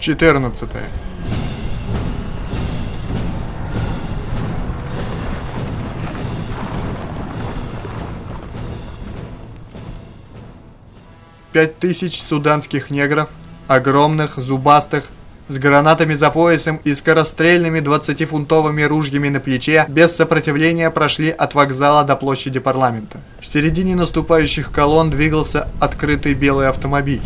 14. Пять тысяч суданских негров, огромных, зубастых, с гранатами за поясом и скорострельными 20-фунтовыми ружьями на плече, без сопротивления прошли от вокзала до площади парламента. В середине наступающих колонн двигался открытый белый автомобиль.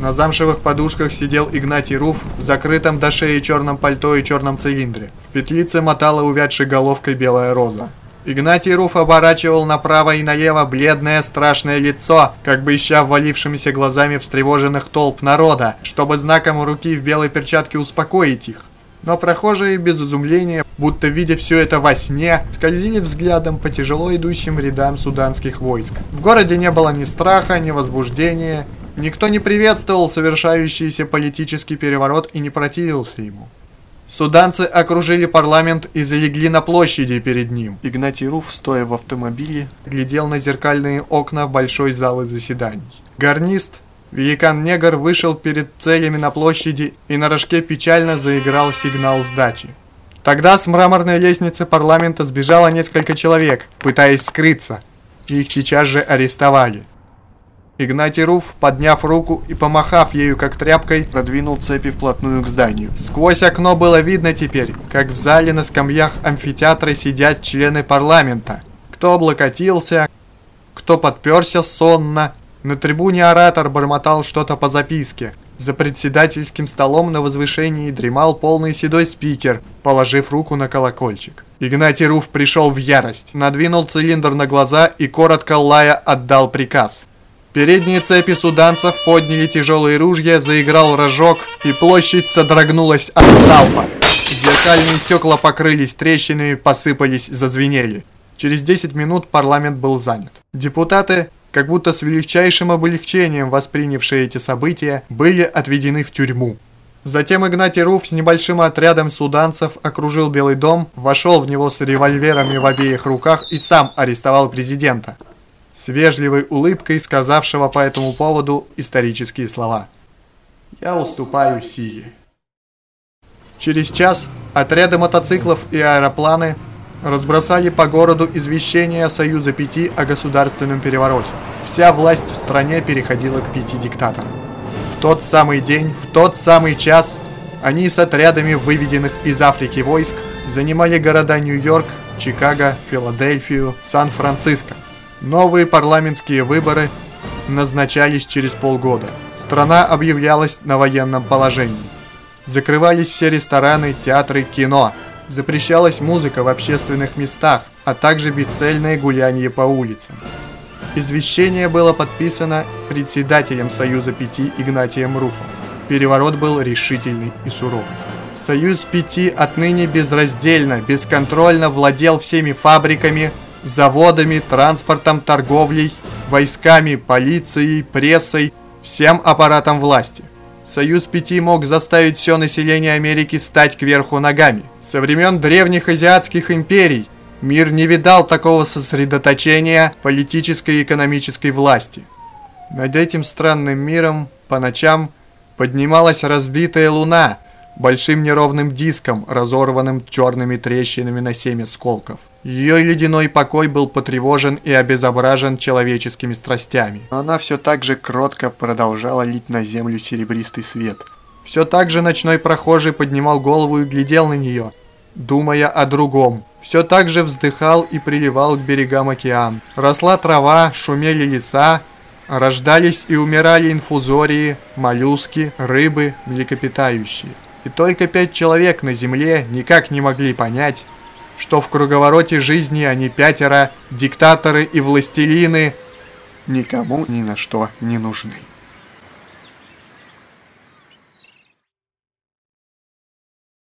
На замшевых подушках сидел Игнатий Руф в закрытом до шеи черном пальто и черном цилиндре. В петлице мотала увядшей головкой белая роза. Игнатий Руф оборачивал направо и налево бледное страшное лицо, как бы ища ввалившимися глазами встревоженных толп народа, чтобы знаком руки в белой перчатке успокоить их. Но прохожие без изумления, будто видя все это во сне, скользили взглядом по тяжело идущим рядам суданских войск. В городе не было ни страха, ни возбуждения, никто не приветствовал совершающийся политический переворот и не противился ему. Суданцы окружили парламент и залегли на площади перед ним. Игнатий Руф, стоя в автомобиле, глядел на зеркальные окна большой залы заседаний. Гарнист, великан-негр, вышел перед целями на площади и на рожке печально заиграл сигнал сдачи. Тогда с мраморной лестницы парламента сбежало несколько человек, пытаясь скрыться. Их сейчас же арестовали. Игнатий Руф, подняв руку и помахав ею как тряпкой, продвинул цепи вплотную к зданию. Сквозь окно было видно теперь, как в зале на скамьях амфитеатра сидят члены парламента. Кто облокотился, кто подперся сонно. На трибуне оратор бормотал что-то по записке. За председательским столом на возвышении дремал полный седой спикер, положив руку на колокольчик. Игнатий Руф пришел в ярость, надвинул цилиндр на глаза и коротко лая отдал приказ – Передние цепи суданцев подняли тяжелые ружья, заиграл рожок, и площадь содрогнулась от залпа. Зеркальные стекла покрылись трещинами, посыпались, зазвенели. Через 10 минут парламент был занят. Депутаты, как будто с величайшим облегчением воспринявшие эти события, были отведены в тюрьму. Затем Игнатий Руф с небольшим отрядом суданцев окружил Белый дом, вошел в него с револьверами в обеих руках и сам арестовал президента с вежливой улыбкой сказавшего по этому поводу исторические слова. «Я уступаю силе». Через час отряды мотоциклов и аэропланы разбросали по городу извещение Союза Пяти о государственном перевороте. Вся власть в стране переходила к пяти диктаторам. В тот самый день, в тот самый час они с отрядами выведенных из Африки войск занимали города Нью-Йорк, Чикаго, Филадельфию, Сан-Франциско. Новые парламентские выборы назначались через полгода. Страна объявлялась на военном положении. Закрывались все рестораны, театры, кино. Запрещалась музыка в общественных местах, а также бесцельное гуляние по улицам. Извещение было подписано председателем Союза Пяти Игнатием Руфом. Переворот был решительный и суровый. Союз Пяти отныне безраздельно, бесконтрольно владел всеми фабриками, заводами, транспортом, торговлей, войсками, полицией, прессой, всем аппаратом власти. Союз Пяти мог заставить все население Америки стать кверху ногами. Со времен древних азиатских империй мир не видал такого сосредоточения политической и экономической власти. Над этим странным миром по ночам поднималась разбитая луна большим неровным диском, разорванным черными трещинами на семь осколков. Ее ледяной покой был потревожен и обезображен человеческими страстями. Она все так же кротко продолжала лить на землю серебристый свет. Все так же ночной прохожий поднимал голову и глядел на нее, думая о другом. Все так же вздыхал и приливал к берегам океан. Росла трава, шумели леса, рождались и умирали инфузории, моллюски, рыбы, млекопитающие. И только пять человек на земле никак не могли понять, что в круговороте жизни они пятеро, диктаторы и властелины, никому ни на что не нужны.